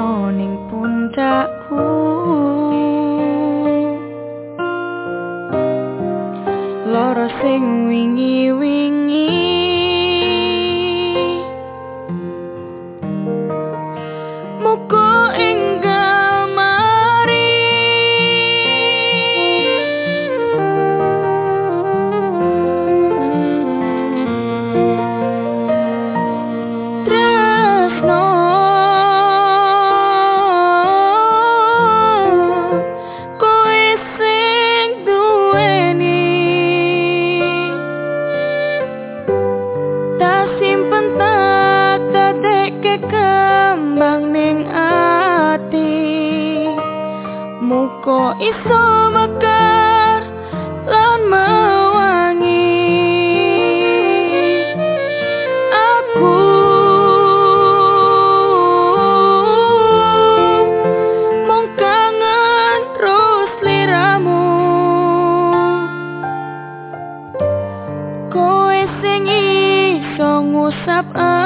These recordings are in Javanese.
roning pundakku. Loro sing wingi iso mekar lan mewangi. Aku mung kangen terus liramu. Kowe sing iso ngusap aku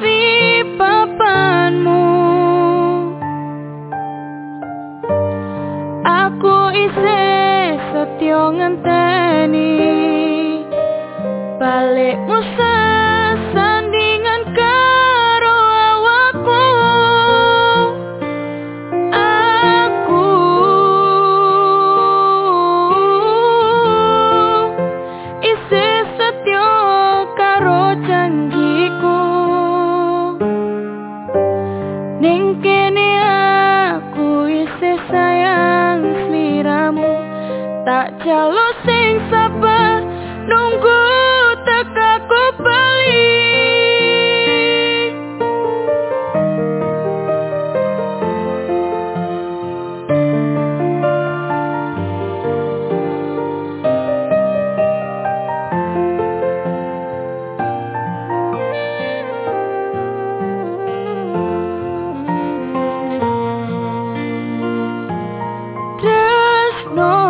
di papanmu. Aku Yang ngenteni balik musuh Kini aku isih sayang seliramu. Tak jalo no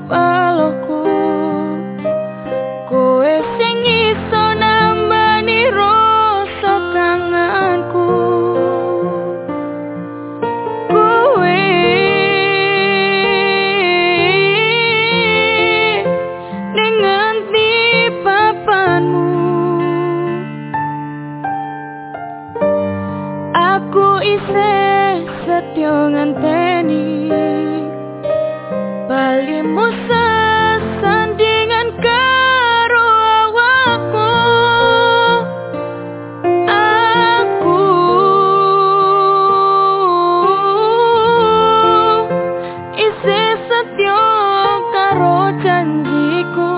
paloku Kowe sing iso nambani rasa tanganku. Kowe. Ning ngendi papanmu. Aku isih setyo nganteni teni kalimu sesandingan karo awakmu. Aku isi setio karo janjiku.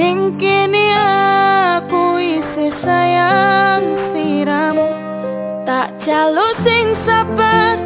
Ningkini aku isi sayang siram tak jalo sing sabar